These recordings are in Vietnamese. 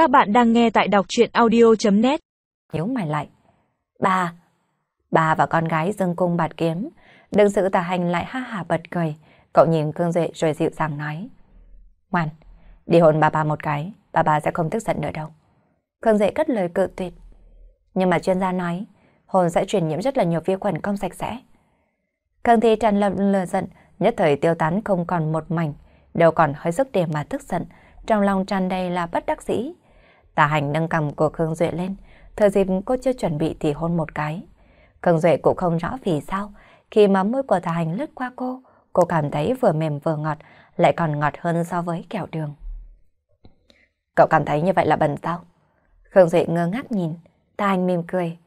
Các bạn đang nghe tại đọc chuyện audio.net Nhớ mày lại. Ba. Ba và con gái dâng cung bạt kiếm. Đừng sự tà hành lại ha hà bật cười. Cậu nhìn Cương Duệ rồi dịu dàng nói. Ngoan, đi hôn bà bà một cái, bà bà sẽ không tức giận nữa đâu. Cương Duệ cất lời cự tuyệt. Nhưng mà chuyên gia nói, hôn sẽ truyền nhiễm rất là nhiều vi khuẩn không sạch sẽ. Cương Thi tràn lập lừa giận, nhất thời tiêu tán không còn một mảnh, đều còn hơi sức để mà tức giận, trong lòng tràn đầy là bất đắc dĩ. Tà hành nâng cầm của Khương Duệ lên, thời dịp cô chưa chuẩn bị thì hôn một cái. Khương Duệ cũng không rõ vì sao, khi mà môi của tà hành lướt qua cô, cô cảm thấy vừa mềm vừa ngọt, lại còn ngọt hơn so với kẹo đường. Cậu cảm thấy như vậy là bẩn sao? Khương Duệ ngơ ngác nhìn, tà hành mỉm cười.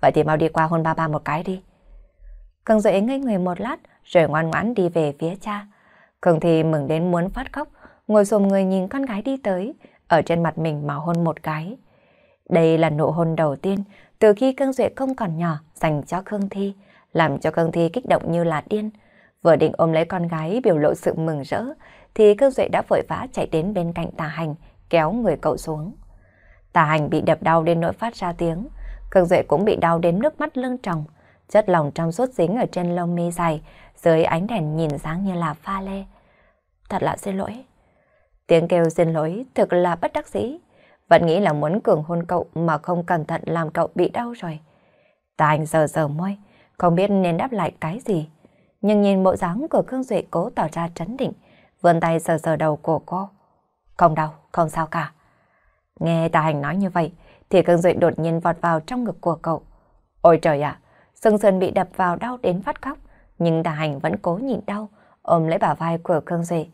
Vậy thì mau đi qua hôn ba ba một cái đi. Khương Duệ ngây người một lát, rồi ngoan ngoãn đi về phía cha. Khương thì mừng đến muốn phát khóc, ngồi xồm người nhìn con gái đi tới, ở trên mặt mình mà hôn một cái. Đây là nụ hôn đầu tiên từ khi Cương Duệ không còn nhỏ dành cho Khương Thi, làm cho Khương Thi kích động như là điên. Vừa định ôm lấy con gái biểu lộ sự mừng rỡ, thì Cương Duệ đã vội vã chạy đến bên cạnh tà hành, kéo người cậu xuống. Tà hành bị đập đau đến nỗi phát ra tiếng, Cương Duệ cũng bị đau đến nước mắt lưng tròng, chất lòng trong suốt dính ở trên lông mi dài, dưới ánh đèn nhìn sáng như là pha lê. Thật là xin lỗi. Tiếng kêu xin lỗi thực là bất đắc dĩ. Vẫn nghĩ là muốn cường hôn cậu mà không cẩn thận làm cậu bị đau rồi. Ta anh giờ giờ môi, không biết nên đáp lại cái gì. Nhưng nhìn bộ dáng của Khương Duệ cố tỏ ra trấn định, vươn tay sờ sờ đầu của cô. Không đau, không sao cả. Nghe Tà Hành nói như vậy, thì Khương Duệ đột nhiên vọt vào trong ngực của cậu. Ôi trời ạ, Sương Sơn bị đập vào đau đến phát khóc, nhưng Tà Hành vẫn cố nhịn đau, ôm lấy bả vai của Khương Duệ.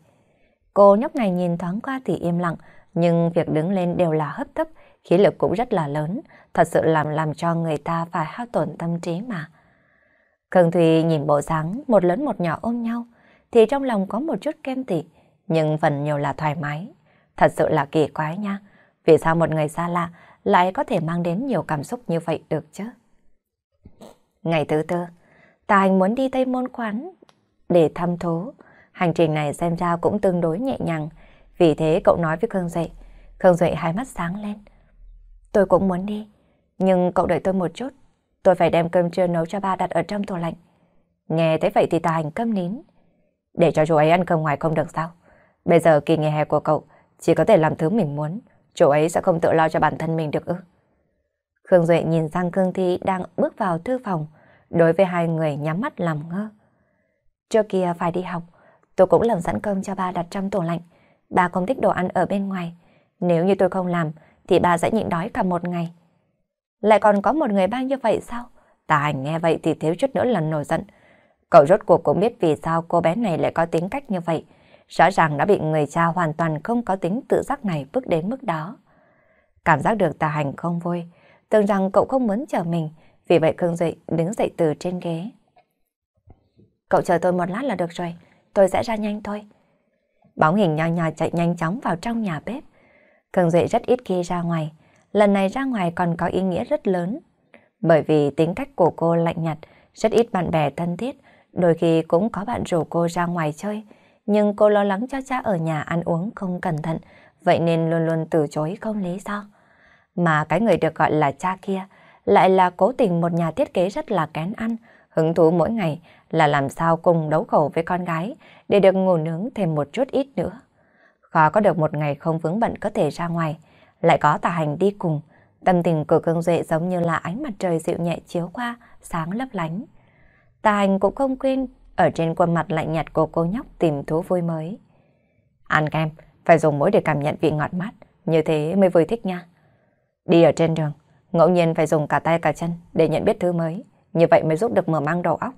Cô nhóc này nhìn thoáng qua thì im lặng, nhưng việc đứng lên đều là hấp tấp, khí lực cũng rất là lớn, thật sự làm làm cho người ta phải hao tổn tâm trí mà. Khương Thùy nhìn bộ dáng một lớn một nhỏ ôm nhau, thì trong lòng có một chút kem tị, nhưng phần nhiều là thoải mái. Thật sự là kỳ quái nha, vì sao một người xa lạ lại có thể mang đến nhiều cảm xúc như vậy được chứ? Ngày thứ tư, Tà Hành muốn đi Tây Môn Quán để thăm thú. Hành trình này xem ra cũng tương đối nhẹ nhàng, vì thế cậu nói với Khương Duệ. Khương Duệ hai mắt sáng lên. Tôi cũng muốn đi, nhưng cậu đợi tôi một chút. Tôi phải đem cơm trưa nấu cho ba đặt ở trong tủ lạnh. Nghe thấy vậy thì Tà Hành câm nín. Để cho chú ấy ăn cơm ngoài không được sao? Bây giờ kỳ nghỉ hè của cậu chỉ có thể làm thứ mình muốn. Chú ấy sẽ không tự lo cho bản thân mình được ư? Khương Duệ nhìn sang Khương Thi đang bước vào thư phòng, đối với hai người nhắm mắt làm ngơ. Trước kia phải đi học, tôi cũng làm sẵn cơm cho ba đặt trong tủ lạnh. Ba không thích đồ ăn ở bên ngoài. Nếu như tôi không làm, thì ba sẽ nhịn đói cả một ngày. Lại còn có một người ba như vậy sao? Tà hành nghe vậy thì thiếu chút nữa là nổi giận. Cậu rốt cuộc cũng biết vì sao cô bé này lại có tính cách như vậy. Rõ ràng đã bị người cha hoàn toàn không có tính tự giác này bước đến mức đó. Cảm giác được tà hành không vui, tưởng rằng cậu không muốn chờ mình, vì vậy Khương Duệ đứng dậy từ trên ghế. Cậu chờ tôi một lát là được rồi, tôi sẽ ra nhanh thôi. Bóng hình nho nhỏ chạy nhanh chóng vào trong nhà bếp. Cường Duệ rất ít khi ra ngoài, lần này ra ngoài còn có ý nghĩa rất lớn. Bởi vì tính cách của cô lạnh nhạt, rất ít bạn bè thân thiết, đôi khi cũng có bạn rủ cô ra ngoài chơi, nhưng cô lo lắng cho cha ở nhà ăn uống không cẩn thận, vậy nên luôn luôn từ chối không lý do. Mà cái người được gọi là cha kia lại là cố tình một nhà thiết kế rất là kén ăn, hứng thú mỗi ngày là làm sao cùng đấu khẩu với con gái để được ngủ nướng thêm một chút ít nữa. Khó có được một ngày không vướng bận có thể ra ngoài, lại có tà hành đi cùng, tâm tình của cương duệ giống như là ánh mặt trời dịu nhẹ chiếu qua, sáng lấp lánh. Tà hành cũng không quên ở trên khuôn mặt lạnh nhạt của cô nhóc tìm thú vui mới. Ăn kem, phải dùng mũi để cảm nhận vị ngọt mát, như thế mới vui thích nha. Đi ở trên đường, ngẫu nhiên phải dùng cả tay cả chân để nhận biết thứ mới, như vậy mới giúp được mở mang đầu óc.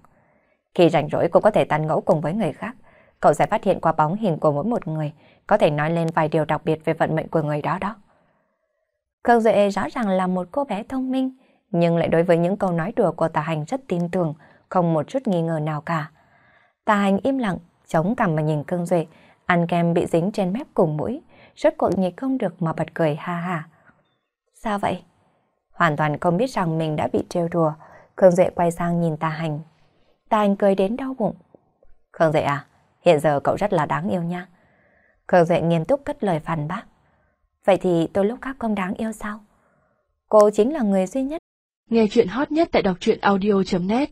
Khi rảnh rỗi cô có thể tán ngẫu cùng với người khác, cậu sẽ phát hiện qua bóng hình của mỗi một người, có thể nói lên vài điều đặc biệt về vận mệnh của người đó đó. Khương Duệ rõ ràng là một cô bé thông minh, nhưng lại đối với những câu nói đùa của Tà Hành rất tin tưởng, không một chút nghi ngờ nào cả. Tà Hành im lặng, chống cằm mà nhìn Khương Duệ, ăn kem bị dính trên mép cùng mũi, rốt cuộc nhịn không được mà bật cười ha ha. Sao vậy? Hoàn toàn không biết rằng mình đã bị trêu đùa, Khương Duệ quay sang nhìn Tà Hành. Tà Hành cười đến đau bụng. Khương Duệ à, hiện giờ cậu rất là đáng yêu nha. Khương Duệ nghiêm túc cất lời phản bác. Vậy thì tôi lúc khác không đáng yêu sao? Cô chính là người duy nhất. Nghe chuyện hot nhất tại đọc truyện audio.net